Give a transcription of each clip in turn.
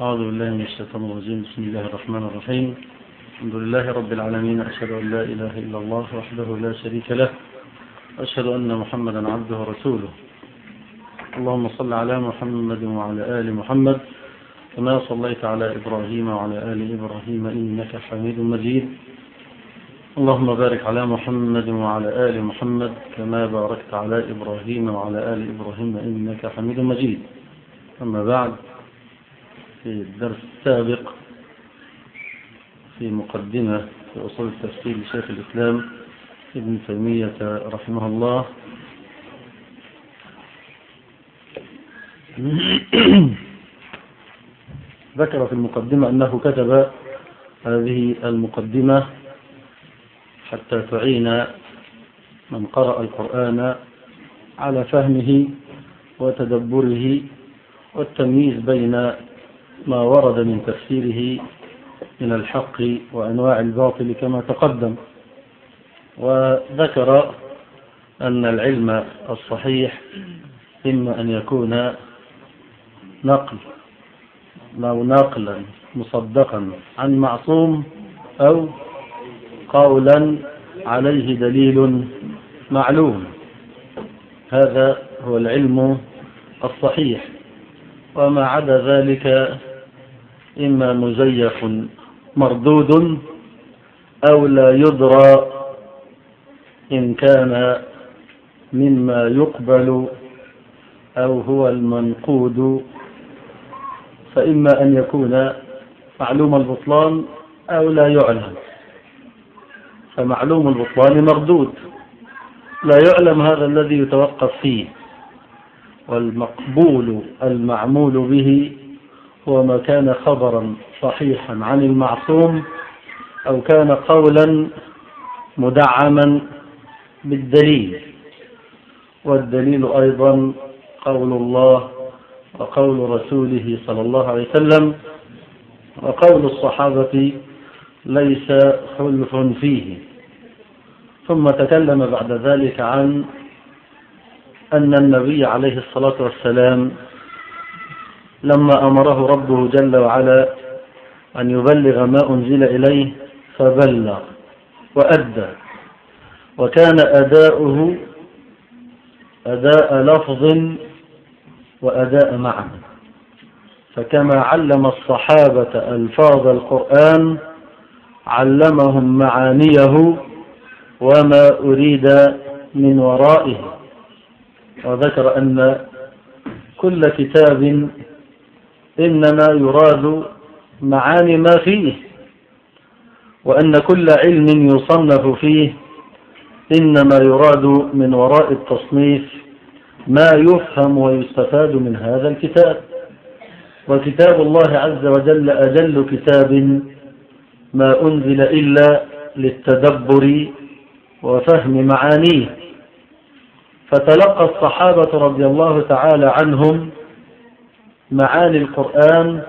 أعوذ بالله من الشيطان الرجيم. بسم الله الرحمن الرحيم. الحمد لله رب العالمين. أشهد أن لا إله إلا الله وحده لا شريك له. أشهد أن محمدا عبده ورسوله. اللهم صل على محمد وعلى آل محمد كما صليت على إبراهيم وعلى آل إبراهيم إنك حميد مجيد. اللهم بارك على محمد وعلى آل محمد كما باركت على إبراهيم وعلى آل إبراهيم إنك حميد مجيد. أما بعد في الدرس السابق في مقدمة في أصول التفسير لشيخ الإسلام ابن تيمية رحمه الله. ذكر في المقدمة أنه كتب هذه المقدمة حتى تعين من قرأ القرآن على فهمه وتدبره والتمييز بين ما ورد من تفسيره من الحق وأنواع الباطل كما تقدم وذكر أن العلم الصحيح إما أن يكون نقل أو نقلا مصدقا عن معصوم أو قولا عليه دليل معلوم. هذا هو العلم الصحيح. وما عدا ذلك إما مزيف مردود أو لا يدرى إن كان مما يقبل أو هو المنقود. فإما أن يكون معلوم البطلان أو لا يعلم. فمعلوم البطلان مردود. لا يعلم هذا الذي يتوقف فيه. والمقبول المعمول به هو ما كان خبرا صحيحا عن المعصوم أو كان قولا مدعما بالدليل. والدليل أيضا قول الله وقول رسوله صلى الله عليه وسلم وقول الصحابة ليس خلف فيه. ثم تكلم بعد ذلك عن أن النبي عليه الصلاة والسلام لما أمره ربه جل وعلا أن يبلغ ما أنزل إليه فبلغ وأدى. وكان أداؤه أداء لفظ وأداء معنى. فكما علم الصحابة ألفاظ القرآن علمهم معانيه وما أريد من ورائه. وذكر أن كل كتاب إنما يراد معاني ما فيه وأن كل علم يصنف فيه إنما يراد من وراء التصنيف ما يفهم ويستفاد من هذا الكتاب. وكتاب الله عز وجل أجل كتاب ما أنزل إلا للتدبر وفهم معانيه. فتلقى الصحابة رضي الله تعالى عنهم معاني القرآن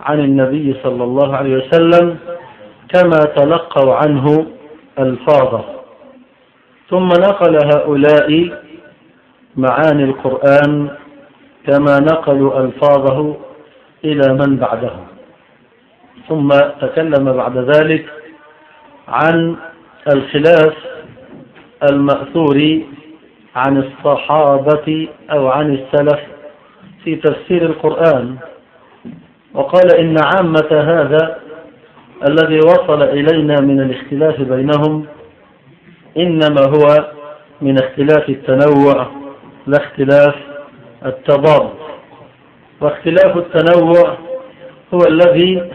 عن النبي صلى الله عليه وسلم كما تلقوا عنه ألفاظه. ثم نقل هؤلاء معاني القرآن كما نقلوا ألفاظه إلى من بعدهم. ثم تكلم بعد ذلك عن الخلاف المأثور عن الصحابة أو عن السلف في تفسير القرآن وقال إن عامة هذا الذي وصل إلينا من الاختلاف بينهم إنما هو من اختلاف التنوع لا اختلاف التضاد. واختلاف التنوع هو الذي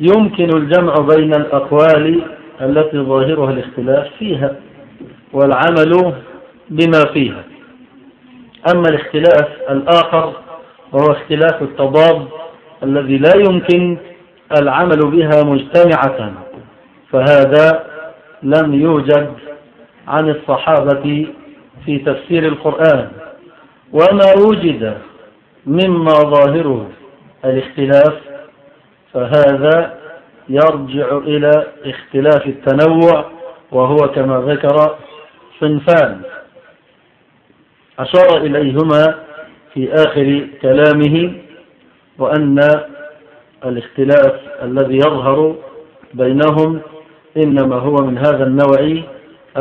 يمكن الجمع بين الأقوال التي ظاهرها الاختلاف فيها والعمل بما فيها. أما الاختلاف الآخر وهو اختلاف التضاد الذي لا يمكن العمل بها مجتمعة فهذا لم يوجد عن الصحابة في تفسير القرآن. وما وجد مما ظاهره الاختلاف فهذا يرجع إلى اختلاف التنوع وهو كما ذكر صنفان. أشار إليهما في آخر كلامه وأن الاختلاف الذي يظهر بينهم إنما هو من هذا النوع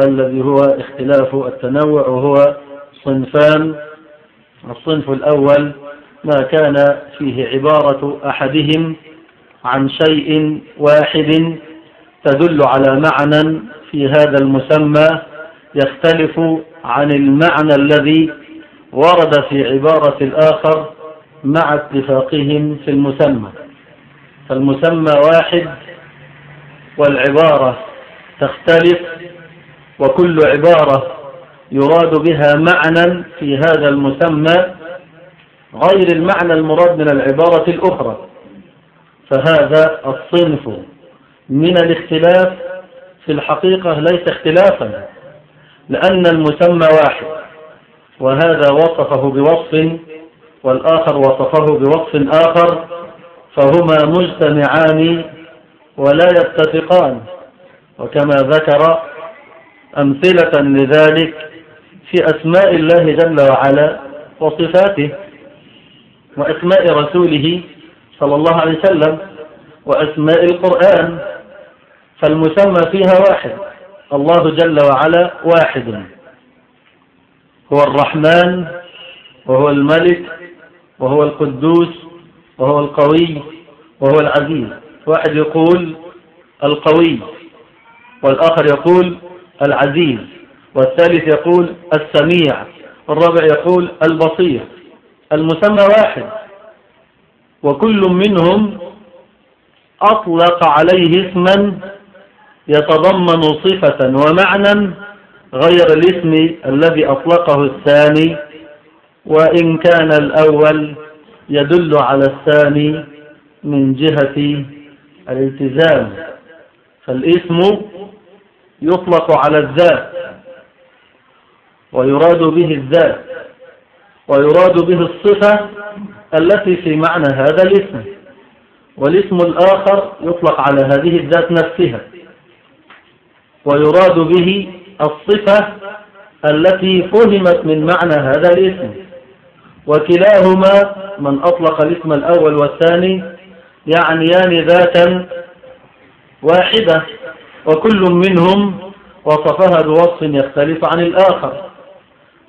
الذي هو اختلاف التنوع وهو صنفان. الصنف الأول ما كان فيه عبارة أحدهم عن شيء واحد تدل على معنى في هذا المسمى يختلف عن المعنى الذي ورد في عبارة الآخر مع اتفاقهم في المسمى. فالمسمى واحد والعبارة تختلف وكل عبارة يراد بها معنى في هذا المسمى غير المعنى المراد من العبارة الأخرى. فهذا الصنف من الاختلاف في الحقيقة ليس اختلافا. لأن المسمى واحد وهذا وصفه بوصف والآخر وصفه بوصف آخر فهما مجتمعان ولا يتفقان. وكما ذكر أمثلة لذلك في أسماء الله جل وعلا وصفاته وأسماء رسوله صلى الله عليه وسلم وأسماء القرآن فالمسمى فيها واحد. الله جل وعلا واحد. هو الرحمن وهو الملك وهو القدوس وهو القوي وهو العزيز. واحد يقول القوي والآخر يقول العزيز والثالث يقول السميع والرابع يقول البصير. المسمى واحد. وكل منهم أطلق عليه اسما يتضمن صفة ومعنى غير الاسم الذي أطلقه الثاني وإن كان الأول يدل على الثاني من جهة الالتزام. فالاسم يطلق على الذات ويراد به الذات ويراد به الصفة التي في معنى هذا الاسم. والاسم الآخر يطلق على هذه الذات نفسها. ويراد به الصفة التي فهمت من معنى هذا الاسم. وكلاهما من أطلق الاسم الأول والثاني يعنيان ذاتا واحدة وكل منهم وصفها بوصف يختلف عن الآخر.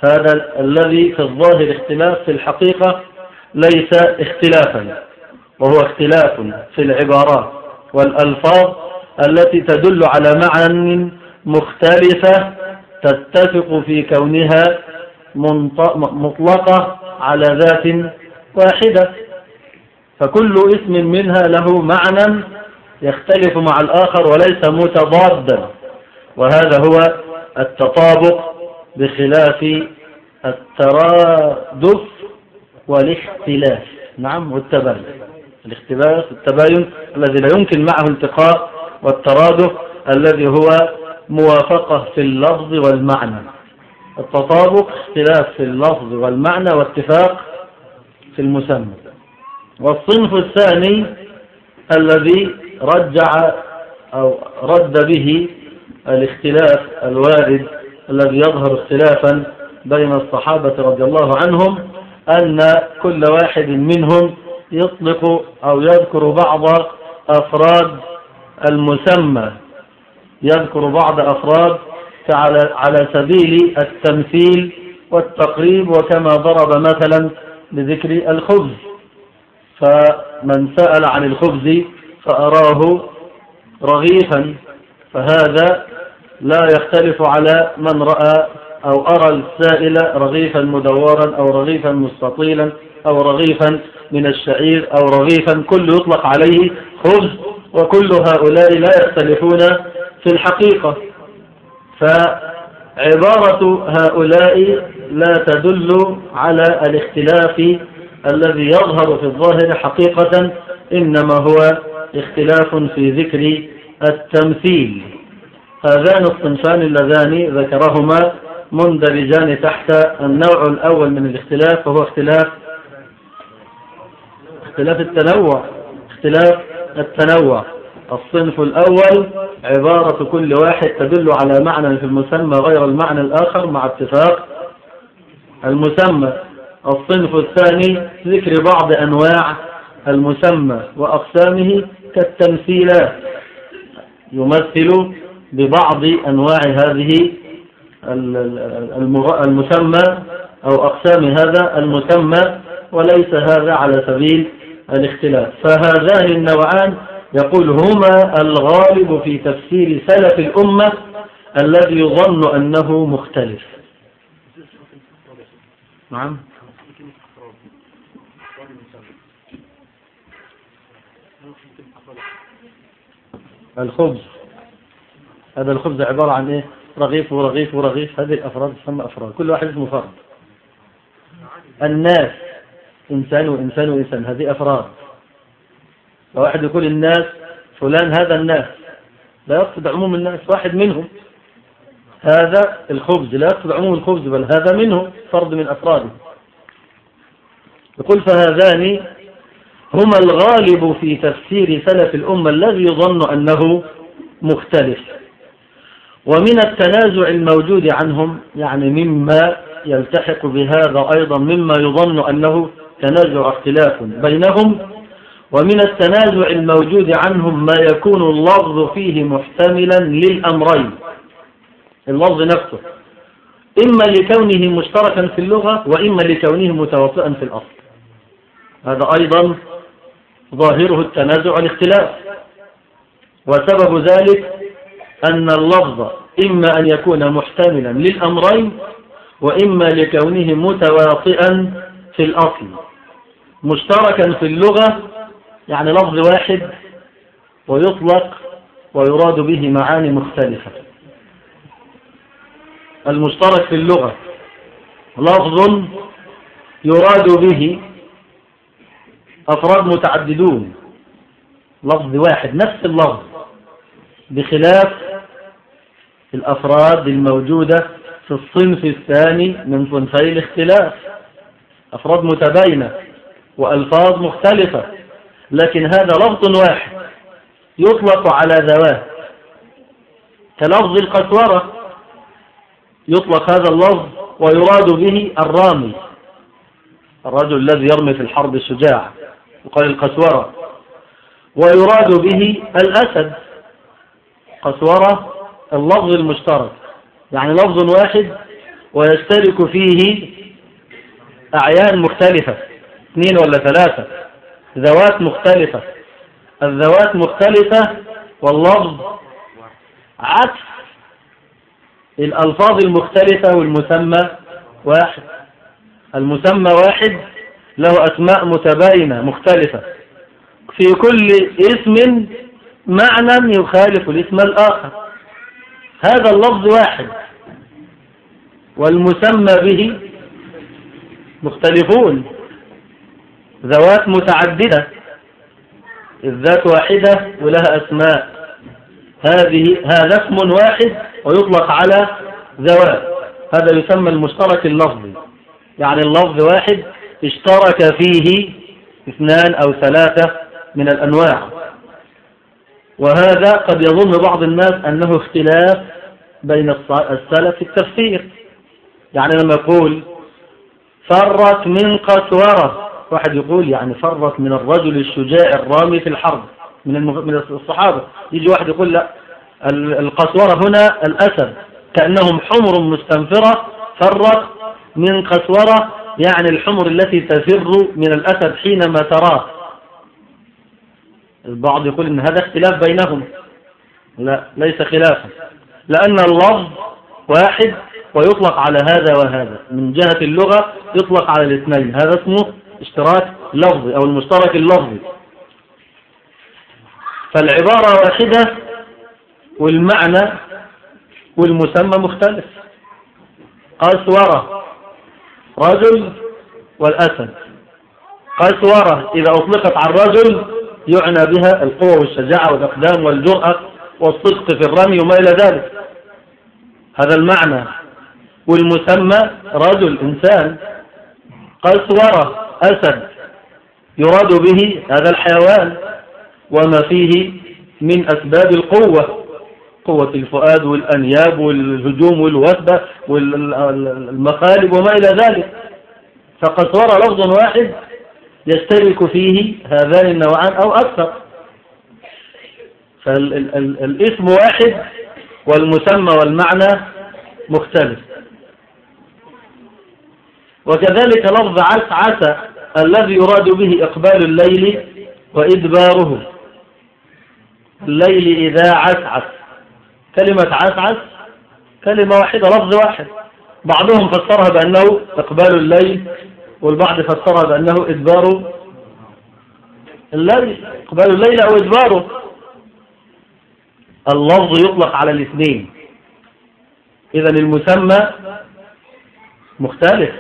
هذا الذي في الظاهر اختلاف في الحقيقة ليس اختلافا وهو اختلاف في العبارات والألفاظ التي تدل على معنى مختلفة تتفق في كونها مطلقة على ذات واحدة. فكل اسم منها له معنى يختلف مع الآخر وليس متضادا. وهذا هو التطابق بخلاف الترادف والاختلاف. نعم والتباين. الاختلاف التباين الذي لا يمكن معه التقاء والترادف الذي هو موافقة في اللفظ والمعنى. التطابق اختلاف في اللفظ والمعنى واتفاق في المسمى. والصنف الثاني الذي رجع أو رد به الاختلاف الوارد الذي يظهر اختلافا بين الصحابة رضي الله عنهم أن كل واحد منهم يطلق أو يذكر بعض أفراد المسمى. يذكر بعض أفراد على سبيل التمثيل والتقريب وكما ضرب مثلا بذكر الخبز. فمن سأل عن الخبز فأراه رغيفا فهذا لا يختلف على من رأى أو أرى السائل رغيفا مدورا أو رغيفا مستطيلا أو رغيفا من الشعير أو رغيفا كل يطلق عليه خبز وكل هؤلاء لا يختلفون في الحقيقة. فعبارة هؤلاء لا تدل على الاختلاف الذي يظهر في الظاهر حقيقة إنما هو اختلاف في ذكر التمثيل. هذان الصنفان اللذان ذكرهما مندرجان تحت النوع الأول من الاختلاف وهو اختلاف اختلاف التنوع اختلاف التنوع. الصنف الأول عبارة كل واحد تدل على معنى في المسمى غير المعنى الآخر مع اتفاق المسمى. الصنف الثاني ذكر بعض أنواع المسمى وأقسامه كالتمثيلات. يمثل ببعض أنواع هذه المسمى أو أقسام هذا المسمى وليس هذا على سبيل الاختلاف. فهذان النوعان يقول هما الغالب في تفسير سلف الأمة الذي يظن أنه مختلف. نعم. الخبز. هذا الخبز عبارة عن إيه؟ رغيف ورغيف ورغيف. هذه الأفراد تسمى أفراد. كل واحد اسمه فرد. الناس. إنسان وإنسان وإنسان. هذه أفراد. واحد يقول الناس فلان هذا الناس. لا يقصد عموم الناس واحد منهم. هذا الخبز لا يقصد عموم الخبز بل هذا منه فرد من أفراده. يقول فهذان هما الغالب في تفسير سلف الأمة الذي يظن أنه مختلف. ومن التنازع الموجود عنهم يعني مما يلتحق بهذا أيضا مما يظن أنه تنازع اختلاف بينهم ومن التنازع الموجود عنهم ما يكون اللفظ فيه محتملا للأمرين. اللفظ نفسه. إما لكونه مشتركا في اللغة وإما لكونه متوافقا في الأصل. هذا أيضا ظاهره التنازع الاختلاف. وسبب ذلك أن اللفظ إما أن يكون محتملا للأمرين وإما لكونه متواطئا في الأصل. مشتركا في اللغة يعني لفظ واحد ويطلق ويراد به معاني مختلفة. المشترك في اللغة لفظ يراد به أفراد متعددون لفظ واحد نفس اللفظ بخلاف الأفراد الموجودة في الصنف الثاني من صنفي الاختلاف. أفراد متباينة. وألفاظ مختلفة لكن هذا لفظ واحد يطلق على ذوات كلفظ القسورة يطلق هذا اللفظ ويراد به الرامي الرجل الذي يرمي في الحرب الشجاع وقال القسورة. ويراد به الأسد قسورة اللفظ المشترك يعني لفظ واحد ويشترك فيه أعيان مختلفة. اثنين ولا ثلاثة؟ ذوات مختلفة. الذوات مختلفة واللفظ عكس. الألفاظ المختلفة والمسمى واحد. المسمى واحد له أسماء متباينة مختلفة. في كل اسم معنى يخالف الاسم الآخر. هذا اللفظ واحد. والمسمى به مختلفون. ذوات متعددة. الذات واحدة ولها أسماء. هذه هذا اسم واحد ويطلق على ذوات. هذا يسمى المشترك اللفظي. يعني اللفظ واحد اشترك فيه اثنان أو ثلاثة من الأنواع. وهذا قد يظن بعض الناس أنه اختلاف بين السلف في التفسير. يعني لما يقول فرت من قسورة واحد يقول يعني فرت من الرجل الشجاع الرامي في الحرب من من الصحابة. يجي واحد يقول لا القسورة هنا الأسد كأنهم حمر مستنفرة فرت من قسورة يعني الحمر التي تفر من الأسد حينما تراه. البعض يقول إن هذا اختلاف بينهم. لا ليس خلافا. لأن اللفظ واحد ويطلق على هذا وهذا. من جهة اللغة يطلق على الاثنين. هذا اسمه اشتراك لفظي أو المشترك اللفظي. فالعبارة واحدة والمعنى والمسمى مختلف. قسورة رجل والأسد. قسورة إذا أطلقت على الرجل يعنى بها القوة والشجاعة والإقدام والجرأة والصدق في الرمي وما إلى ذلك. هذا المعنى والمسمى رجل إنسان. قسورة أسد يراد به هذا الحيوان وما فيه من أسباب القوة قوة الفؤاد والأنياب والهجوم والوثبة والمخالب وما إلى ذلك. فقسورة لفظ واحد يشترك فيه هذان النوعان أو أكثر. فالاسم واحد والمسمى والمعنى مختلف. وكذلك لفظ عسعس الذي يراد به إقبال الليل وإدباره. الليل إذا عسعس كلمة عسعس كلمة واحدة لفظ واحد. بعضهم فسرها بأنه إقبال الليل والبعض فسرها بأنه إدبار. الليل إقبال الليل أو إدباره. اللفظ يطلق على الاثنين. إذا المسمى مختلف.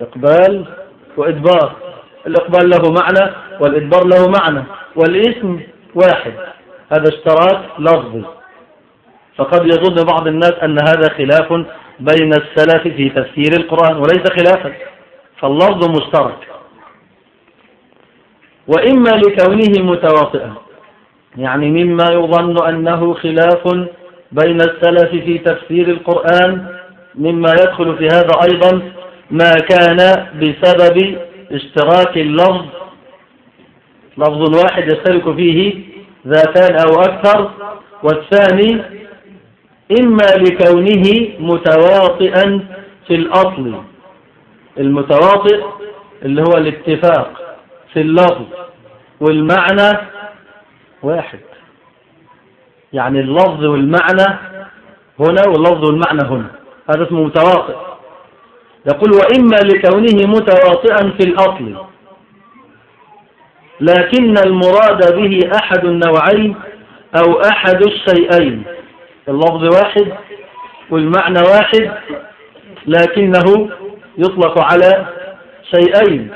إقبال وإدبار. الإقبال له معنى والإدبار له معنى والاسم واحد. هذا اشتراك لفظي. فقد يظن بعض الناس أن هذا خلاف بين السلف في تفسير القرآن وليس خلافا. فاللفظ مشترك. وإما لكونه متواطئا. يعني مما يظن أنه خلاف بين السلف في تفسير القرآن مما يدخل في هذا أيضا ما كان بسبب اشتراك اللفظ. لفظ واحد يشترك فيه ذاتان أو أكثر. والثاني إما لكونه متواطئا في الأصل. المتواطئ اللي هو الاتفاق في اللفظ والمعنى واحد. يعني اللفظ والمعنى هنا واللفظ والمعنى هنا. هذا اسمه متواطئ. يقول وإما لكونه متواطئا في الأصل لكن المراد به أحد النوعين أو أحد الشيئين. اللفظ واحد والمعنى واحد لكنه يطلق على شيئين.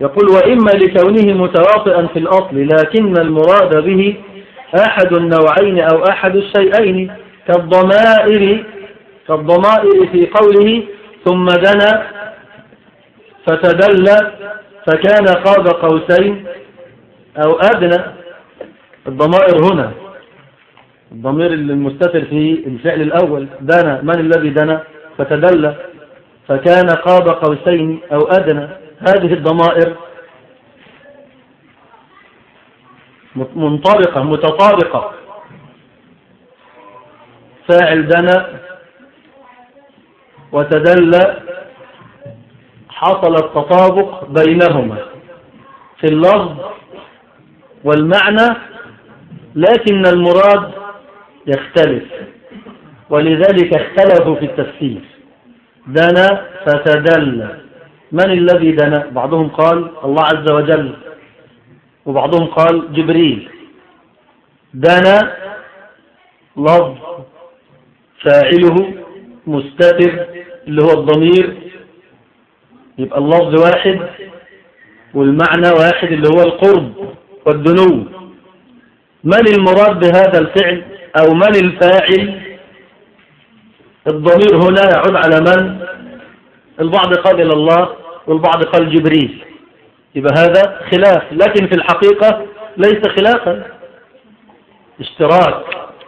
يقول وإما لكونه متواطئا في الأصل لكن المراد به أحد النوعين أو أحد الشيئين كالضمائر كالضمائر في قوله ثم دنا فتدلى فكان قاب قوسين أو أدنى. الضمائر هنا. الضمير المستتر في الفعل الأول دنا. من الذي دنا؟ فتدلى فكان قاب قوسين أو أدنى. هذه الضمائر منطلقة متطابقة. فاعل دنا وتدلى حصل التطابق بينهما في اللفظ والمعنى لكن المراد يختلف ولذلك اختلفوا في التفسير. دنا فتدلى من الذي دنا؟ بعضهم قال الله عز وجل وبعضهم قال جبريل. دنا لفظ فاعله مستتر اللي هو الضمير. يبقى اللفظ واحد والمعنى واحد اللي هو القرب والدنو. من المراد بهذا الفعل أو من الفاعل؟ الضمير هنا يعود على من؟ البعض قال إلى الله والبعض قال جبريل. يبقى هذا خلاف لكن في الحقيقة ليس خلافا. اشتراك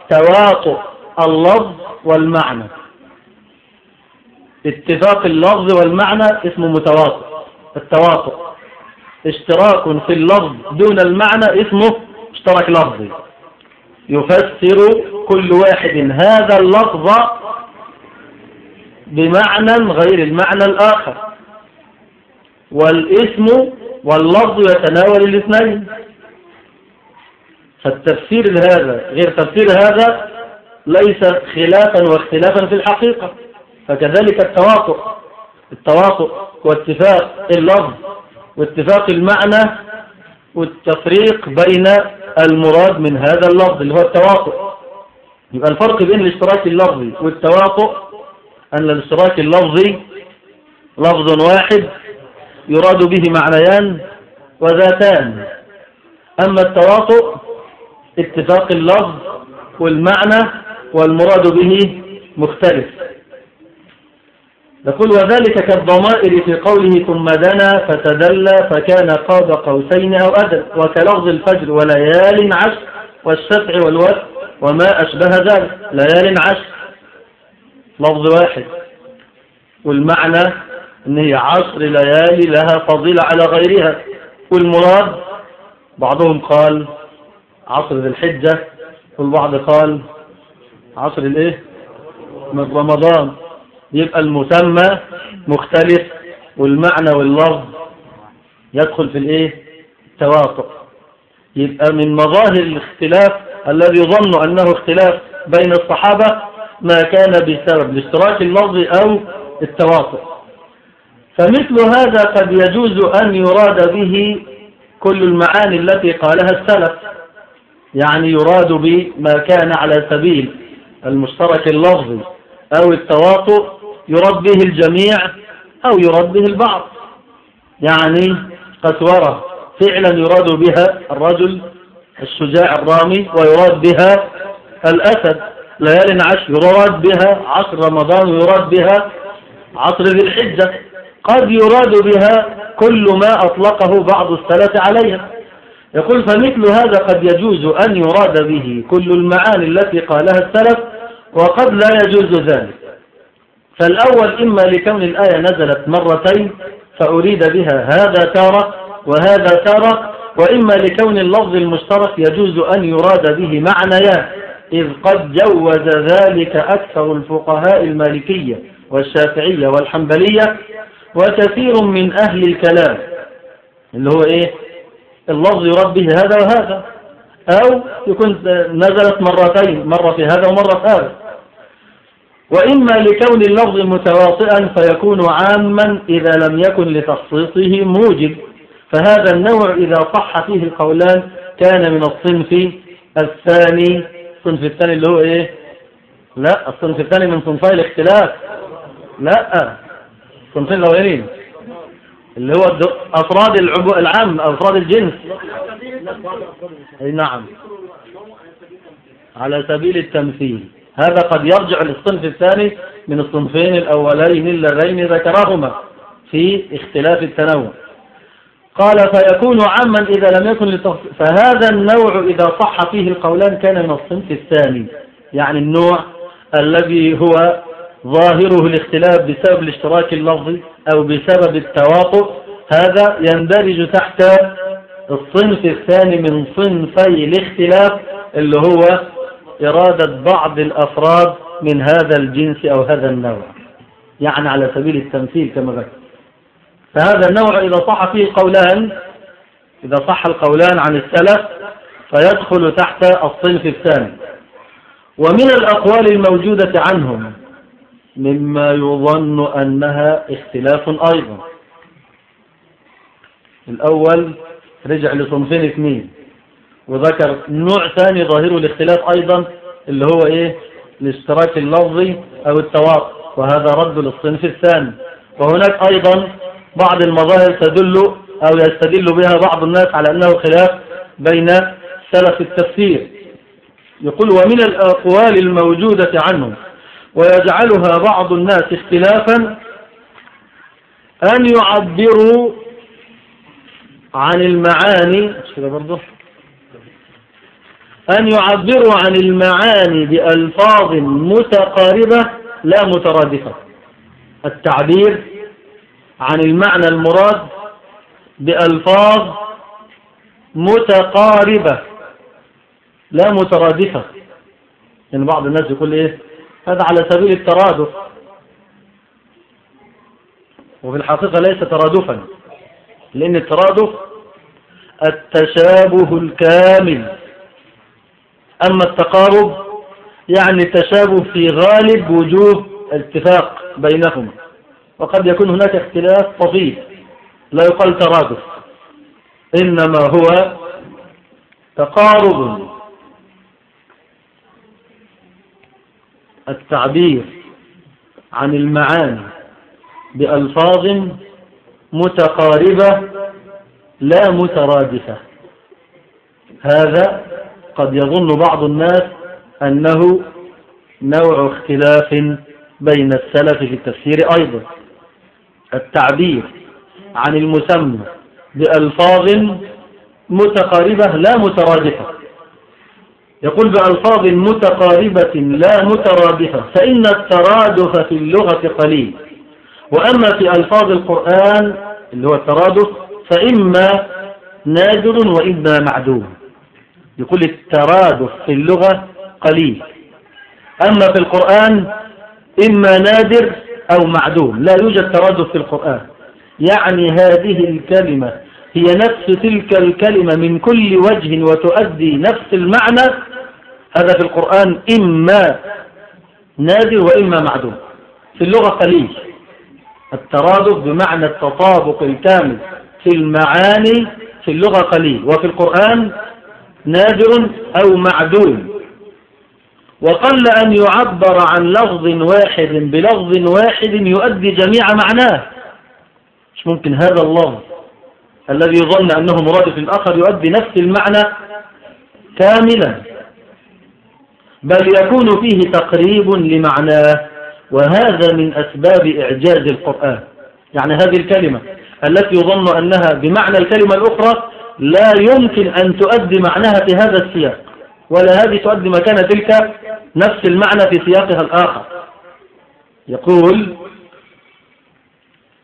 تواطؤ اللفظ والمعنى. اتفاق اللفظ والمعنى اسمه متواطئ التواطؤ اشتراك في اللفظ دون المعنى اسمه اشتراك لفظي. يفسر كل واحد هذا اللفظ بمعنى غير المعنى الآخر. والاسم واللفظ يتناول الاثنين. فالتفسير هذا غير تفسير هذا ليس خلافا واختلافا في الحقيقة. فكذلك التواطؤ التواطؤ واتفاق اللفظ واتفاق المعنى والتفريق بين المراد من هذا اللفظ اللي هو التواطؤ. يبقى الفرق بين الاشتراك اللفظي والتواطؤ أن الاشتراك اللفظي لفظ واحد يراد به معنيان وذاتان. أما التواطؤ اتفاق اللفظ والمعنى والمراد به مختلف. يقول وذلك كالضمائر في قوله ثم دنا فتدلى فكان قاب قوسين أو أدل وكلفظ الفجر وليال عشر والشفع والوتر وما أشبه ذلك ليال عشر. لفظ واحد. والمعنى إن هي عشر ليالي لها فضيلة على غيرها. والمراد بعضهم قال عصر ذي الحجة والبعض قال عصر الإيه؟ رمضان. يبقى المسمى مختلف والمعنى واللفظ يدخل في الايه؟ تواطؤ يبقى من مظاهر الاختلاف الذي يظن انه اختلاف بين الصحابة ما كان بسبب الاشتراك اللفظي أو التواطؤ فمثل هذا قد يجوز ان يراد به كل المعاني التي قالها السلف. يعني يراد بما كان على سبيل المشترك اللفظي أو التواطؤ يراد به الجميع أو يراد به البعض. يعني قسورة فعلا يراد بها الرجل الشجاع الرامي ويراد بها الأسد. ليال عشر يراد بها عصر رمضان ويراد بها عصر ذي الحجة. قد يراد بها كل ما أطلقه بعض السلف عليها. يقول فمثل هذا قد يجوز أن يراد به كل المعاني التي قالها السلف وقد لا يجوز ذلك. فالأول إما لكون الآية نزلت مرتين فأريد بها هذا تارة وهذا تارة وإما لكون اللفظ المشترك يجوز أن يراد به معنيان إذ قد جوز ذلك أكثر الفقهاء المالكية والشافعية والحنبلية وكثير من أهل الكلام اللي هو إيه؟ اللفظ يراد به هذا وهذا أو يكون نزلت مرتين مرة في هذا ومرة في هذا. وإما لكون اللفظ متواطئا فيكون عاما إذا لم يكن لتخصيصه موجب. فهذا النوع إذا صح فيه القولان كان من الصنف الثاني. الصنف الثاني اللي هو إيه؟ لا الصنف الثاني من صنفي الاختلاف. لا الصنفين الأولين. اللي هو أفراد العام أفراد الجنس. نعم. على سبيل التمثيل. هذا قد يرجع للصنف الثاني من الصنفين الأولين اللذين ذكرهما في اختلاف التنوع. قال فيكون عاما إذا لم يكن لتخصيص فهذا النوع إذا صح فيه القولان كان من الصنف الثاني يعني النوع الذي هو ظاهره الاختلاف بسبب الاشتراك اللفظي أو بسبب التواطؤ هذا يندرج تحت الصنف الثاني من صنفي الاختلاف اللي هو إرادة بعض الأفراد من هذا الجنس أو هذا النوع. يعني على سبيل التمثيل كما ذكر. فهذا النوع إذا صح فيه قولان إذا صح القولان عن السلف فيدخل تحت الصنف الثاني. ومن الأقوال الموجودة عنهم مما يظن أنها اختلاف أيضا. الأول رجع لصنفين اثنين. وذكر نوع ثاني ظاهره الاختلاف أيضا اللي هو إيه؟ الاشتراك اللفظي أو التواطؤ وهذا رد للصنف الثاني. وهناك أيضا بعض المظاهر تدل أو يستدل بها بعض الناس على أنه خلاف بين سلف التفسير. يقول ومن الأقوال الموجودة عنهم ويجعلها بعض الناس اختلافا أن يعبروا عن المعاني كده برضه أن يعبروا عن المعاني بألفاظ متقاربة لا مترادفة. التعبير عن المعنى المراد بألفاظ متقاربة لا مترادفة. يعني بعض الناس يقول إيه؟ هذا على سبيل الترادف. وفي الحقيقة ليس ترادفا لأن الترادف التشابه الكامل أما التقارب يعني التشابه في غالب وجوه الاتفاق بينهما. وقد يكون هناك اختلاف طفيف لا يقال ترادف إنما هو تقارب. التعبير عن المعاني بألفاظ متقاربة لا مترادفة. هذا قد يظن بعض الناس أنه نوع اختلاف بين السلف في التفسير أيضا. التعبير عن المسمى بألفاظ متقاربة لا مترادفة. يقول بألفاظ متقاربة لا مترادفة فإن الترادف في اللغة قليل. وأما في ألفاظ القرآن اللي هو الترادف فإما نادر وإما معدوم. يقول الترادف في اللغة قليل. أما في القرآن إما نادر أو معدوم. لا يوجد ترادف في القرآن. يعني هذه الكلمة هي نفس تلك الكلمة من كل وجه وتؤدي نفس المعنى. هذا في القرآن إما نادر وإما معدوم. في اللغة قليل. الترادف بمعنى التطابق الكامل في المعاني في اللغة قليل. وفي القرآن نادر أو معدوم. وقل أن يعبر عن لفظ واحد بلفظ واحد يؤدي جميع معناه. مش ممكن هذا اللفظ الذي يظن أنه مرادف للآخر يؤدي نفس المعنى كاملا. بل يكون فيه تقريب لمعناه وهذا من أسباب إعجاز القرآن. يعني هذه الكلمة التي يظن أنها بمعنى الكلمة الأخرى لا يمكن أن تؤدي معناها في هذا السياق ولا هذه تؤدي مكان تلك نفس المعنى في سياقها الآخر. يقول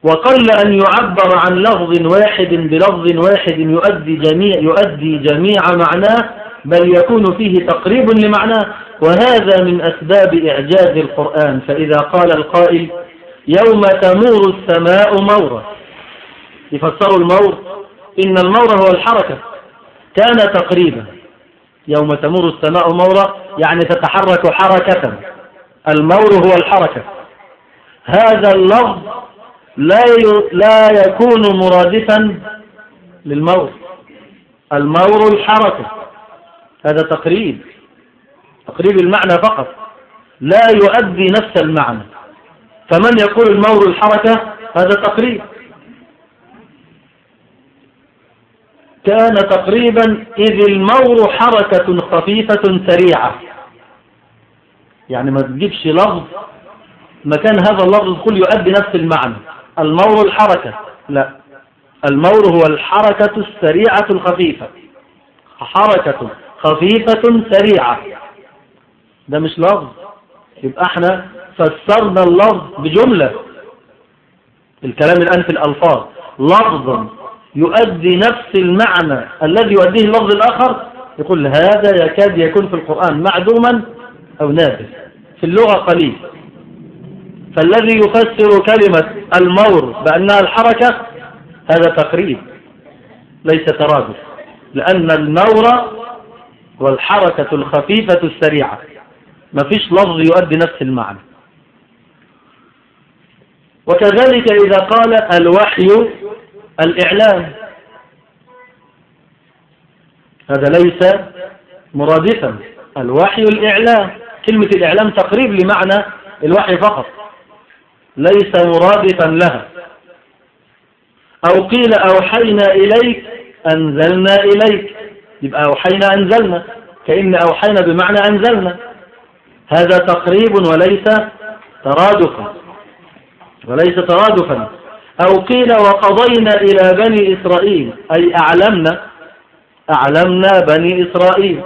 وقل أن يعبر عن لفظ واحد بلفظ واحد يؤدي جميع, يؤدي جميع معناه بل يكون فيه تقريب لمعناه. وهذا من أسباب إعجاز القرآن. فإذا قال القائل يوم تمور السماء مورا يفسر المور إن المور هو الحركة. كان تقريبا. يوم تمر السماء مورا يعني تتحرك حركة. المور هو الحركة. هذا اللفظ لا لا يكون مرادفا للمور المور الحركة. هذا تقريب. تقريب المعنى فقط. لا يؤدي نفس المعنى. فمن يقول المور الحركة؟ هذا تقريب. كان تقريبا إذ المور حركة خفيفة سريعة. يعني ما تجيبش لفظ مكان هذا اللفظ كل يؤدي نفس المعنى. المور الحركة. لا. المور هو الحركة السريعة الخفيفة. حركة خفيفة سريعة. ده مش لفظ. يبقى إحنا فسرنا اللفظ بجملة. الكلام الآن في الألفاظ. لفظا. يؤدي نفس المعنى الذي يؤديه اللفظ الآخر يقول هذا يكاد يكون في القرآن معدوما أو نادر في اللغة قليل. فالذي يفسر كلمة المور بأنها الحركة هذا تقريب ليس ترادف لأن المور والحركة الخفيفة السريعة ما فيش لفظ يؤدي نفس المعنى. وكذلك إذا قال الوحي الإعلام. هذا ليس مرادفا. الوحي الإعلام. كلمة الإعلام تقريب لمعنى الوحي فقط. ليس مرادفا لها. أو قيل أوحينا إليك أنزلنا إليك. يبقى أوحينا أنزلنا. كأن أوحينا بمعنى أنزلنا. هذا تقريب وليس ترادفا. وليس ترادفا. أو قيل وقضينا إلى بني إسرائيل أي أعلمنا أعلمنا بني إسرائيل.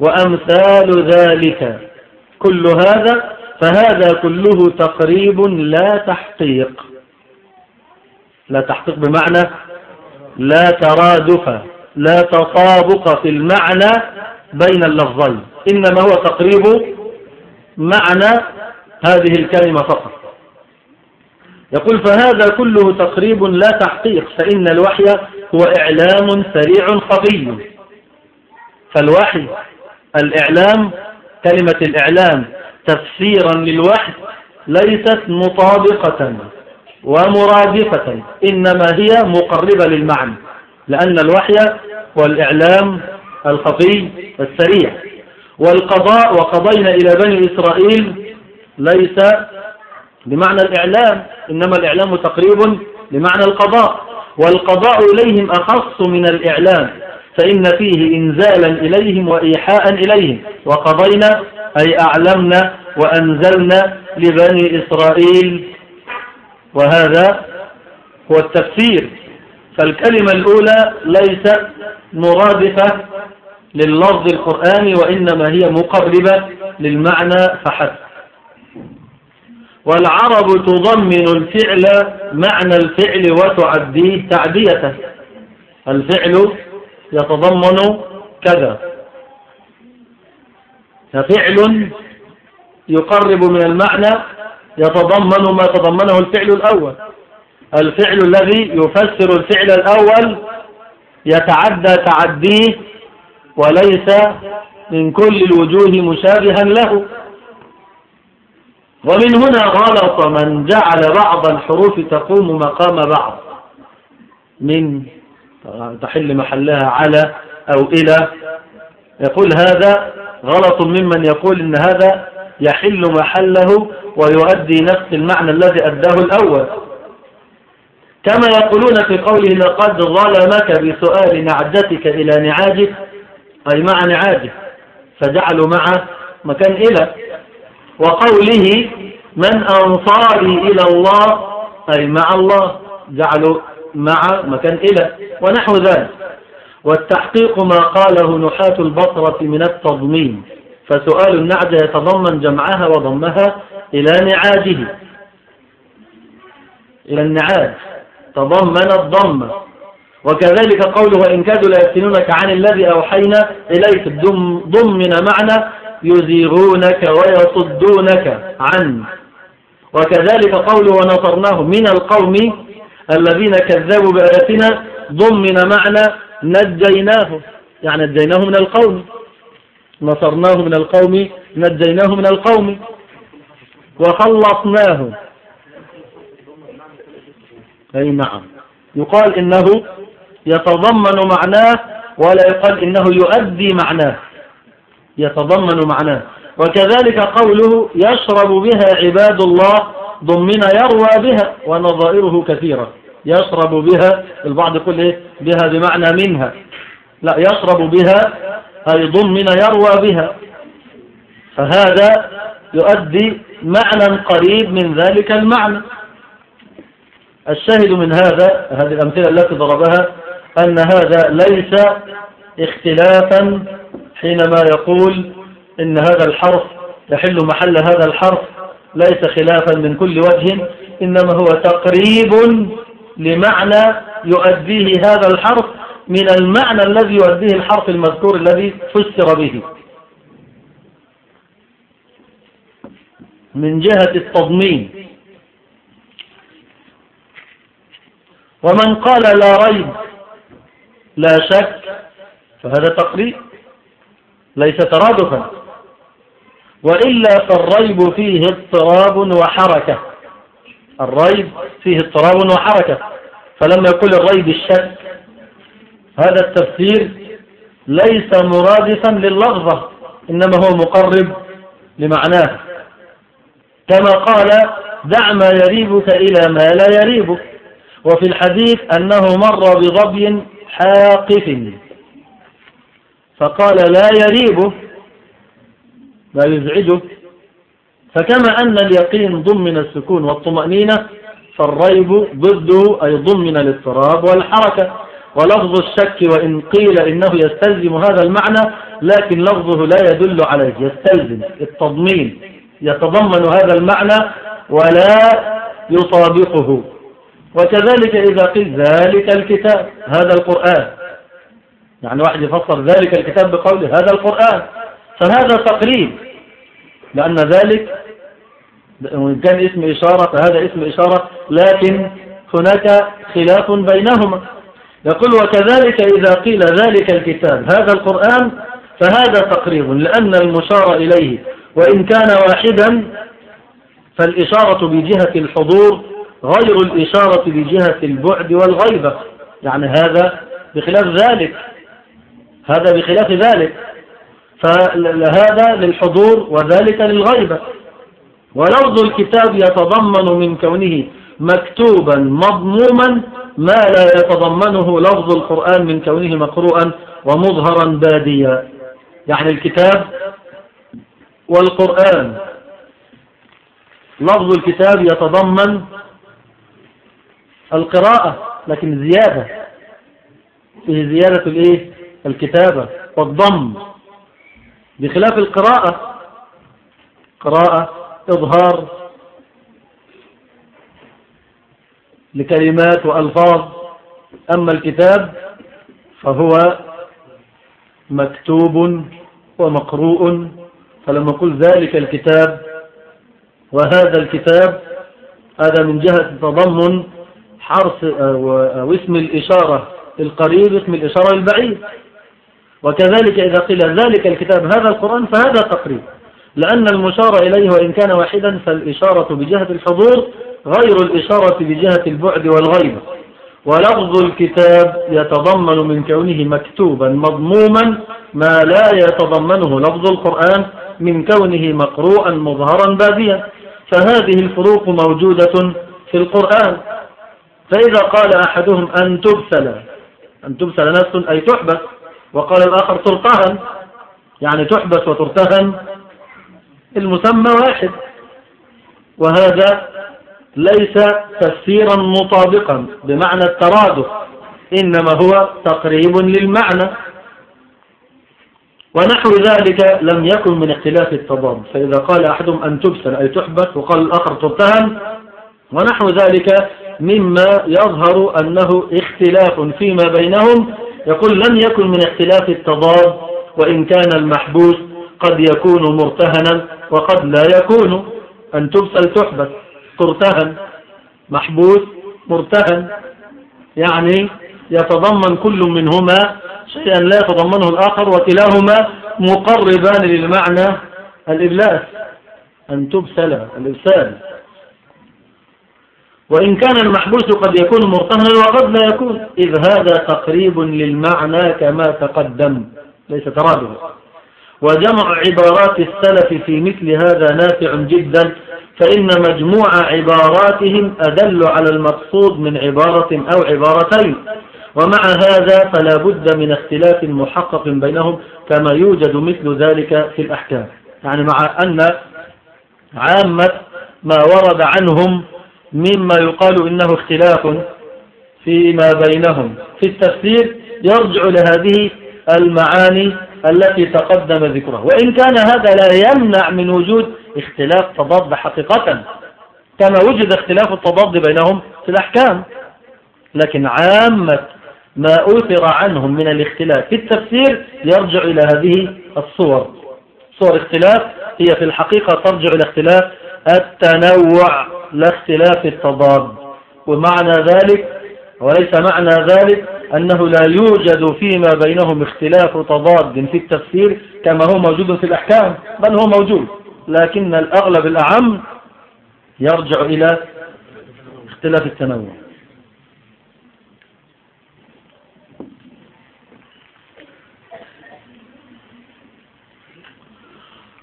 وأمثال ذلك. كل هذا فهذا كله تقريب لا تحقيق. لا تحقيق بمعنى لا ترادف لا تطابق في المعنى بين اللفظين إنما هو تقريب معنى هذه الكلمة فقط. يقول فهذا كله تقريب لا تحقيق فإن الوحي هو إعلام سريع خفي فالوحي الإعلام كلمة الإعلام تفسيرا للوحي ليست مطابقة ومرادفة إنما هي مقربة للمعنى لأن الوحي هو الإعلام الخفي السريع. والقضاء وقضينا إلى بني إسرائيل ليس بمعنى الإعلام إنما الإعلام تقريب لمعنى القضاء والقضاء إليهم أخص من الإعلام فإن فيه إنزالا إليهم وإيحاء إليهم وقضينا أي أعلمنا وأنزلنا لبني إسرائيل. وهذا هو التفسير. فالكلمة الأولى ليست مرادفة لللفظ القرآني وإنما هي مقربة للمعنى فحسب. والعرب تضمن الفعل معنى الفعل وتعديه تعديته الفعل يتضمن كذا. ففعل يقرب من المعنى يتضمن ما تضمنه الفعل الأول. الفعل الذي يفسر الفعل الأول يتعدى تعديه وليس من كل الوجوه مشابها له. ومن هنا غلط من جعل بعض الحروف تقوم مقام بعض. من تحل محلها على أو إلى. يقول هذا غلط ممن يقول إن هذا يحل محله ويؤدي نفس المعنى الذي أداه الأول. كما يقولون في قوله لقد ظلمك بسؤال نعجتك إلى نعاجه أي مع نعاجه فجعلوا مع مكان إلى. وقوله من أنصاري إلى الله أي مع الله جعلوا مع مكان إلى ونحو ذلك. والتحقيق ما قاله نحاة البصرة من التضمين. فسؤال النعجة يتضمن جمعها وضمها إلى نعاجه. إلى النعاج. تضمن الضم. وكذلك قوله وإن كادوا ليفتنونك عن الذي أوحينا إليك ضمن معنى يزيغونك ويصدونك عنه وكذلك قوله ونصرناه من القوم الذين كذبوا بآياتنا ضمن معنى نجيناه. يعني نجيناه من القوم. نصرناه من القوم نجيناه من القوم. وخلصناه. أي نعم. يقال إنه يتضمن معناه ولا يقال إنه يؤدي معناه. يتضمن معناه. وكذلك قوله يشرب بها عباد الله ضمن يروى بها ونظائره كثيرة. يشرب بها البعض يقول إيه؟ بها بمعنى منها. لا يشرب بها أي ضمن يروى بها. فهذا يؤدي معنى قريب من ذلك المعنى. الشاهد من هذا هذه الأمثلة التي ضربها أن هذا ليس اختلافا حينما يقول إن هذا الحرف يحل محل هذا الحرف ليس خلافا من كل وجه إنما هو تقريب لمعنى يؤديه هذا الحرف من المعنى الذي يؤديه الحرف المذكور الذي فسر به. من جهة التضمين. ومن قال لا ريب لا شك فهذا تقريب. ليس ترادفا وإلا فالريب فيه اضطراب وحركة. الريب فيه اضطراب وحركة. فلما يقول الريب الشك. هذا التفسير ليس مرادفا لللغظة إنما هو مقرب لمعناه. كما قال دع ما يريبك إلى ما لا يريبك وفي الحديث أنه مر بظبي حاقف. فقال لا يريبه لا يزعجه. فكما أن اليقين ضمن السكون والطمأنينة فالريب ضده أي ضمن الاضطراب والحركة. ولفظ الشك وإن قيل إنه يستلزم هذا المعنى لكن لفظه لا يدل عليه يستلزم التضمين. يتضمن هذا المعنى ولا يطابقه. وكذلك إذا قيل ذلك الكتاب هذا القرآن. يعني واحد يفسر ذلك الكتاب بقوله هذا القرآن فهذا تقريب لأن ذلك وإن كان اسم إشارة فهذا اسم إشارة لكن هناك خلاف بينهما. يقول وكذلك إذا قيل ذلك الكتاب هذا القرآن فهذا تقريب لأن المشار إليه وإن كان واحدا فالإشارة بجهة الحضور غير الإشارة بجهة البعد والغيبة. يعني هذا بخلاف ذلك. هذا بخلاف ذلك. فهذا للحضور وذلك للغيبة. ولفظ الكتاب يتضمن من كونه مكتوبا مضموما ما لا يتضمنه لفظ القرآن من كونه مقروءا ومظهرا باديا. يعني الكتاب والقرآن. لفظ الكتاب يتضمن القراءة لكن زيادة. فيه زيادة الإيه؟ الكتابة والضم. بخلاف القراءة قراءة إظهار لكلمات وألفاظ. أما الكتاب فهو مكتوب ومقروء فلما قل ذلك الكتاب. وهذا الكتاب هذا من جهة تضمن حرف أو اسم الإشارة القريب اسم الإشارة البعيد. وكذلك إذا قيل ذلك الكتاب هذا القرآن فهذا تقريب. لأن المشار إليه وإن كان واحدا فالإشارة بجهة الحضور غير الإشارة بجهة البعد والغيب. ولفظ الكتاب يتضمن من كونه مكتوبا مضموما ما لا يتضمنه لفظ القرآن من كونه مقروءا مظهرا باديا. فهذه الفروق موجودة في القرآن. فإذا قال أحدهم أن تبسل أن تبسل نفس أي تحبس وقال الآخر ترتهن يعني تحبس وترتهن المسمى واحد. وهذا ليس تفسيرا مطابقا بمعنى الترادف إنما هو تقريب للمعنى. ونحو ذلك لم يكن من اختلاف التضاد. فإذا قال أحدهم أن تبسل أي تحبس وقال الآخر تتهم ونحو ذلك مما يظهر أنه اختلاف فيما بينهم يقول لم يكن من اختلاف التضاد وإن كان المحبوس قد يكون مرتهنا وقد لا يكون. أن تبسل تحبس ترتهن. محبوس مرتهن. يعني يتضمن كل منهما شيئا لا يتضمنه الآخر وكلاهما مقربان للمعنى الإبلاس. أن تبسل الإبسال وإن كان المحبوس قد يكون مرتهنا وقد لا يكون. إذ هذا تقريب للمعنى كما تقدم. ليس ترادف وجمع عبارات السلف في مثل هذا نافع جدا فإن مجموع عباراتهم أدل على المقصود من عبارة أو عبارتين. ومع هذا فلا بد من اختلاف محقق بينهم كما يوجد مثل ذلك في الأحكام. يعني مع أن عامة ما ورد عنهم مما يقال إنه اختلاف فيما بينهم. في التفسير يرجع لهذه المعاني التي تقدم ذكرها. وإن كان هذا لا يمنع من وجود اختلاف تضاد حقيقة كما وجد اختلاف التضاد بينهم في الأحكام. لكن عامة ما أثر عنهم من الاختلاف في التفسير يرجع إلى هذه الصور. صور اختلاف هي في الحقيقة ترجع إلى اختلاف التنوع. لا اختلاف التضاد. ومعنى ذلك وليس معنى ذلك أنه لا يوجد فيما بينهم اختلاف تضاد في التفسير كما هو موجود في الأحكام بل هو موجود. لكن الأغلب الأعم يرجع إلى اختلاف التنوع.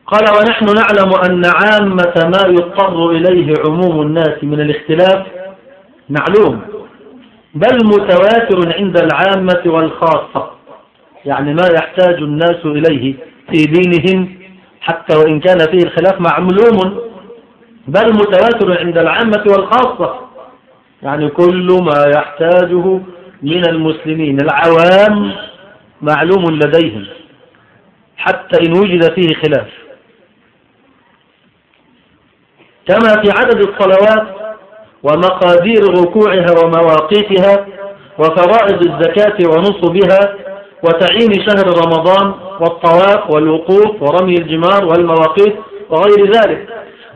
قال ونحن نعلم أن عامة ما يضطر إليه عموم الناس من الاختلاف معلوم بل متواتر عند العامة والخاصة يعني ما يحتاج الناس إليه في دينهم حتى وإن كان فيه الخلاف معلوم بل متواتر عند العامة والخاصة يعني كل ما يحتاجه من المسلمين العوام معلوم لديهم حتى إن وجد فيه خلاف. كما في عدد الصلوات ومقادير ركوعها ومواقيتها وفرائض الزكاة ونصبها وتعيين شهر رمضان والطواف والوقوف ورمي الجمار والمواقيت وغير ذلك.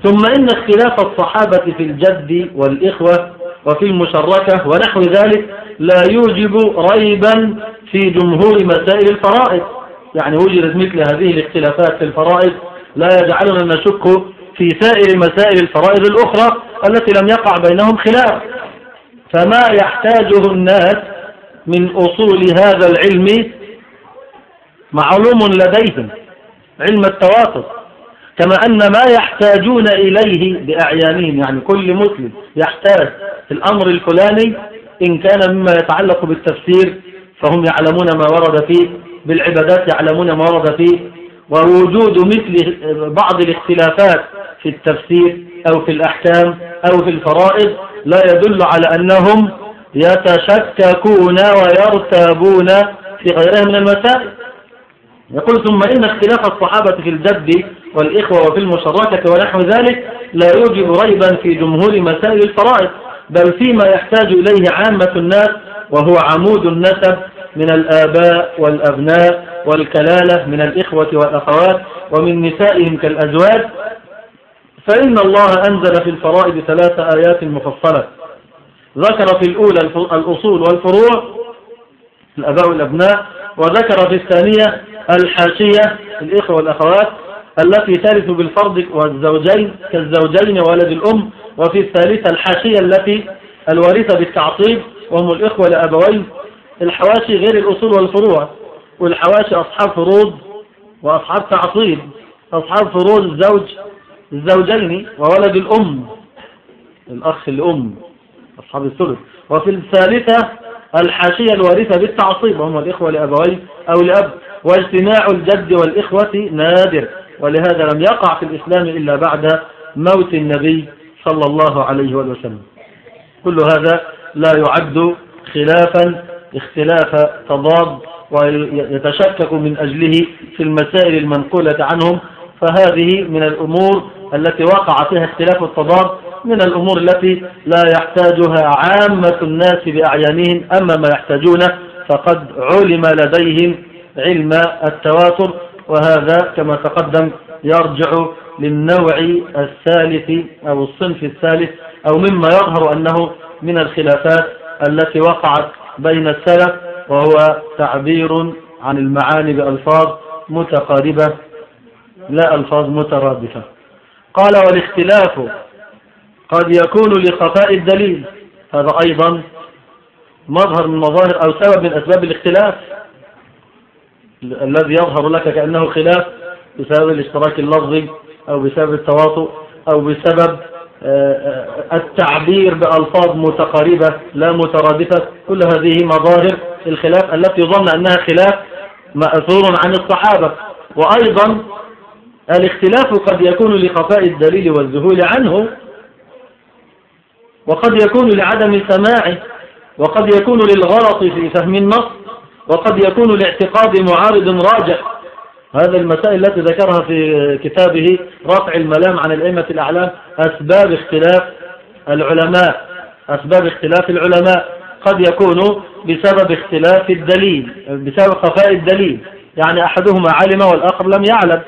ثم إن اختلاف الصحابة في الجد والإخوة وفي المشركة ونحو ذلك لا يوجب ريبا في جمهور مسائل الفرائض. يعني وجدت مثل هذه الاختلافات في الفرائض. لا يجعلنا نشك في سائر مسائل الفرائض الأخرى التي لم يقع بينهم خلاف. فما يحتاجه الناس من أصول هذا العلم معلوم لديهم علم التواصل كما أن ما يحتاجون إليه بأعيانهم يعني كل مسلم يحتاج في الأمر الفلاني إن كان مما يتعلق بالتفسير فهم يعلمون ما ورد فيه بالعبادات يعلمون ما ورد فيه ووجود مثل بعض الاختلافات في التفسير أو في الأحكام أو في الفرائض لا يدل على أنهم يتشككون ويرتابون في غيرها من المسائل. يقول ثم إن اختلاف الصحابة في الجد والإخوة وفي المشركة ونحو ذلك لا يوجب ريبا في جمهور مسائل الفرائض بل فيما يحتاج إليه عامة الناس وهو عمود النسب من الآباء والأبناء والكلالة من الإخوة والأخوات ومن نسائهم كالأزواج فإن الله أنزل في الفرائض ثلاث آيات مفصلة. ذكر في الأولى الأصول والفروع الأباء والأبناء وذكر في الثانية الحاشية الإخوة والأخوات التي ترث بالفرض والزوجين كالزوجين وولد الأم وفي الثالثة الحاشية التي الوارثة بالتعصيب وهم الإخوة لأبوين. الحواشي غير الأصول والفروع والحواشي أصحاب فروض وأصحاب تعصيب أصحاب فروض الزوج الزوجين وولد الأم الأخ الأم أصحاب الثلث. وفي الثالثة الحاشية الوارثة بالتعصيب وهم الإخوة لأبوين أو لأب واجتماع الجد والإخوة نادر. ولهذا لم يقع في الإسلام إلا بعد موت النبي صلى الله عليه وسلم. كل هذا لا يعد خلافا اختلاف تضاد ويتشكك من أجله في المسائل المنقولة عنهم فهذه من الأمور التي وقع فيها اختلاف التضاد من الأمور التي لا يحتاجها عامة الناس بأعيانهم أما ما يحتاجونه فقد علم لديهم علم التواتر وهذا كما تقدم يرجع للنوع الثالث أو الصنف الثالث أو مما يظهر أنه من الخلافات التي وقعت بين السلف وهو تعبير عن المعاني بألفاظ متقاربة لا ألفاظ مترادفة. قال والاختلاف قد يكون لخفاء الدليل. هذا أيضا مظهر من مظاهر أو سبب من أسباب الاختلاف. الذي يظهر لك كأنه خلاف بسبب الاشتراك اللفظي أو بسبب التواطؤ أو بسبب آه، التعبير بألفاظ متقاربة لا مترادفة. كل هذه مظاهر الخلاف التي يظن أنها خلاف مأثور عن الصحابة. وأيضا الاختلاف قد يكون لخفاء الدليل والذهول عنه وقد يكون لعدم سماعه وقد يكون للغلط في فهم النص وقد يكون لاعتقاد معارض راجح. هذا المسائل التي ذكرها في كتابه رفع الملام عن الأئمة الأعلام أسباب اختلاف العلماء أسباب اختلاف العلماء. قد يكون بسبب اختلاف الدليل بسبب خفاء الدليل. يعني أحدهما علم والآخر لم يعلم.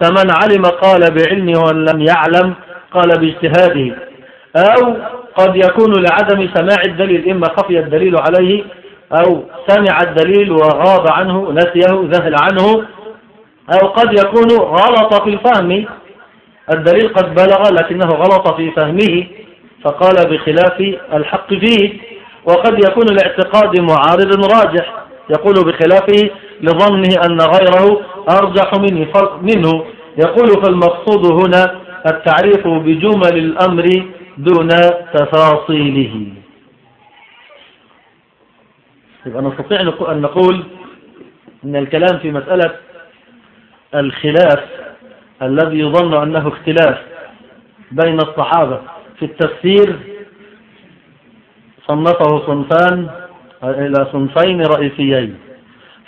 فمن علم قال بعلمه ومن لم يعلم قال باجتهاده. أو قد يكون لعدم سماع الدليل إما خفي الدليل عليه أو سمع الدليل وغاب عنه نسيه ذهل عنه أو قد يكون غلط في الفهم الدليل قد بلغ لكنه غلط في فهمه فقال بخلاف الحق فيه. وقد يكون الاعتقاد معارض راجح يقول بخلافه لظنه أن غيره أرجح منه, منه. يقول فالمقصود هنا التعريف بجمل الأمر دون تفاصيله. يبقى نستطيع أن نقول أن الكلام في مسألة الخلاف الذي يظن أنه اختلاف بين الصحابة في التفسير صنفه صنفان إلى صنفين رئيسيين.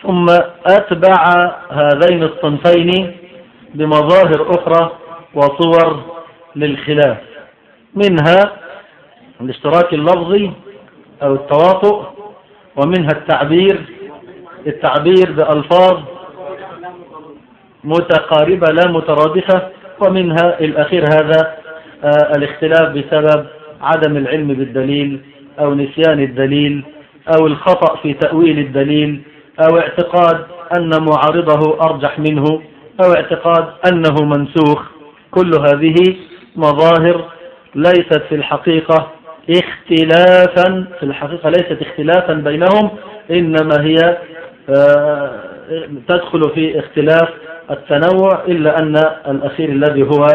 ثم أتبع هذين الصنفين بمظاهر أخرى وصور للخلاف. منها الاشتراك اللفظي أو التواطؤ ومنها التعبير التعبير بألفاظ متقاربة لا مترادفة ومنها الأخير هذا آه، الاختلاف بسبب عدم العلم بالدليل أو نسيان الدليل أو الخطأ في تأويل الدليل أو اعتقاد أن معارضه أرجح منه أو اعتقاد أنه منسوخ. كل هذه مظاهر ليست في الحقيقة اختلافا في الحقيقة ليست اختلافا بينهم إنما هي آه، تدخل في اختلاف التنوع إلا أن الأخير الذي هو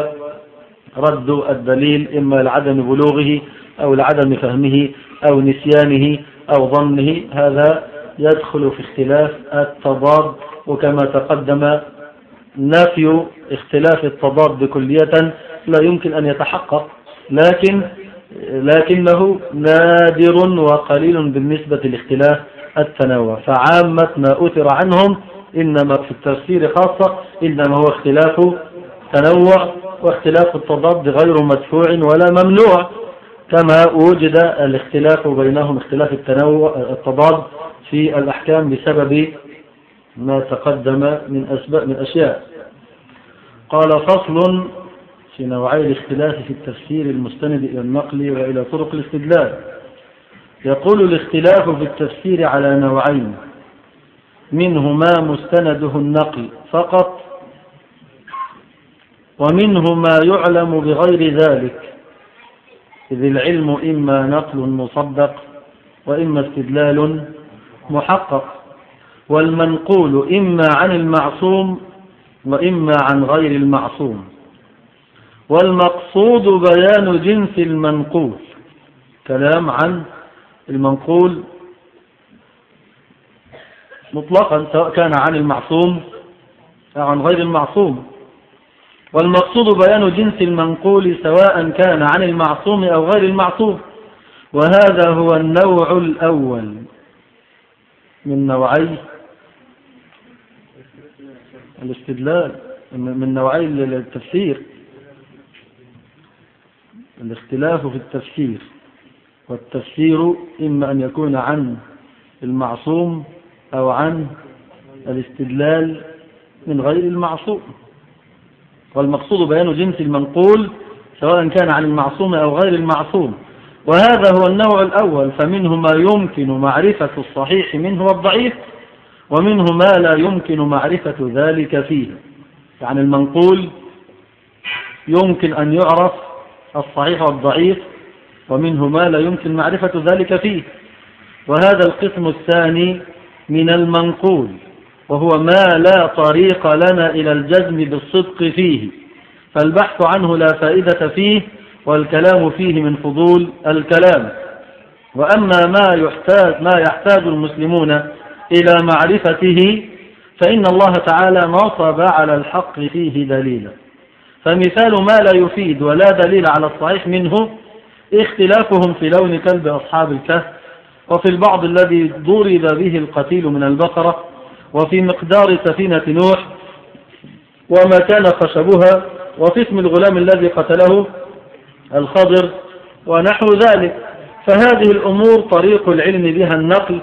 رد الدليل إما لعدم بلوغه أو لعدم فهمه أو نسيانه أو ظنه هذا يدخل في اختلاف التضاد وكما تقدم نفي اختلاف التضاد كلية لا يمكن أن يتحقق لكن لكنه نادر وقليل بالنسبة لاختلاف التنوع. فعامة ما أثر عنهم إنما في التفسير خاصة إنما هو اختلاف تنوع واختلاف التضاد غير مدفوع ولا ممنوع كما وجد الاختلاف بينهم اختلاف التنوع التضاد في الأحكام بسبب ما تقدم من أسباب من أشياء. قال فصل في نوعي الاختلاف في التفسير المستند إلى النقل وإلى طرق الاستدلال. يقول الاختلاف في التفسير على نوعين. منه ما مستنده النقل فقط ومنه ما يعلم بغير ذلك. إذ العلم إما نقل مصدق وإما استدلال محقق. والمنقول إما عن المعصوم وإما عن غير المعصوم. والمقصود بيان جنس المنقول. كلام عن المنقول مطلقا سواء كان عن المعصوم أو عن غير المعصوم. والمقصود بيان جنس المنقول سواء كان عن المعصوم أو غير المعصوم. وهذا هو النوع الأول. من نوعي الاستدلال من نوعي التفسير. الاختلاف في التفسير والتفسير إما أن يكون عن المعصوم أو عن الاستدلال من غير المعصوم. والمقصود بيان جنس المنقول سواء كان عن المعصوم أو غير المعصوم. وهذا هو النوع الأول فمنه ما يمكن معرفة الصحيح منه والضعيف ومنه ما لا يمكن معرفة ذلك فيه. يعني المنقول يمكن أن يعرف الصحيح والضعيف ومنه ما لا يمكن معرفة ذلك فيه. وهذا القسم الثاني من المنقول وهو ما لا طريق لنا إلى الجزم بالصدق فيه. فالبحث عنه لا فائدة فيه والكلام فيه من فضول الكلام. وأما ما يحتاج, ما يحتاج المسلمون إلى معرفته فإن الله تعالى نصب على الحق فيه دليلا. فمثال ما لا يفيد ولا دليل على الصحيح منه اختلافهم في لون كلب أصحاب الكهف وفي البعض الذي ضرب به القتيل من البقرة وفي مقدار سفينة نوح وما كان خشبها وفي اسم الغلام الذي قتله الخضر ونحو ذلك. فهذه الأمور طريق العلم بها النقل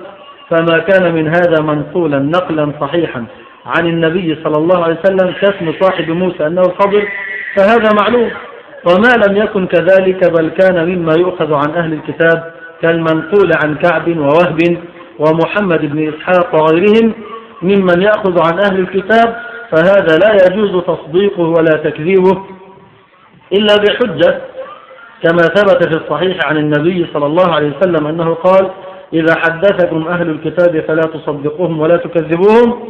فما كان من هذا منقولا نقلا صحيحا عن النبي صلى الله عليه وسلم كاسم صاحب موسى أنه الخضر فهذا معلوم. وما لم يكن كذلك بل كان مما يؤخذ عن أهل الكتاب كالمنقول عن كعب ووهب ومحمد بن إسحاق وغيرهم ممن يأخذ عن أهل الكتاب فهذا لا يجوز تصديقه ولا تكذيبه إلا بحجة كما ثبت في الصحيح عن النبي صلى الله عليه وسلم أنه قال إذا حدثكم أهل الكتاب فلا تصدقوهم ولا تكذبوهم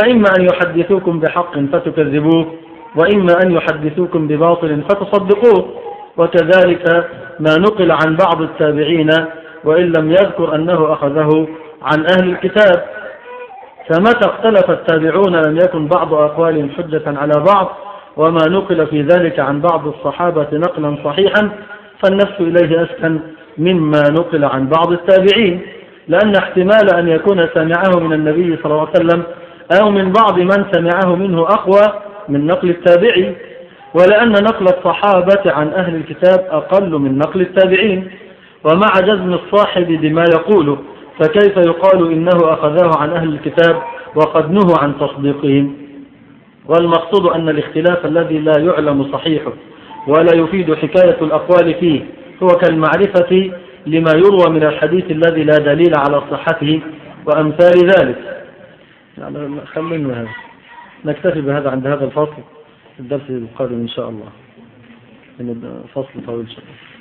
فإما أن يحدثوكم بحق فتكذبوه وإما أن يحدثوكم بباطل فتصدقوه. وكذلك ما نقل عن بعض التابعين وإن لم يذكر أنه أخذه عن أهل الكتاب. فمتى اختلف التابعون لم يكن بعض أقوالهم حجة على بعض؟ وما نقل في ذلك عن بعض الصحابة نقلا صحيحا فالنفس إليه أسكن مما نقل عن بعض التابعين لأن احتمال أن يكون سمعه من النبي صلى الله عليه وسلم أو من بعض من سمعه منه أقوى من نقل التابعي ولأن نقل الصحابة عن أهل الكتاب أقل من نقل التابعين ومع جزم الصاحب بما يقول فكيف يقال إنه أخذه عن أهل الكتاب وقد نهوا عن تصديقهم؟ والمقصود أن الاختلاف الذي لا يعلم صحيحه. ولا يفيد حكاية الأقوال فيه. هو كالمعرفة لما يروى من الحديث الذي لا دليل على صحته وأمثال ذلك. يعني خلينا نكتفي بهذا عند هذا الفصل. الدرس القادم إن شاء الله. فصل طويل شوية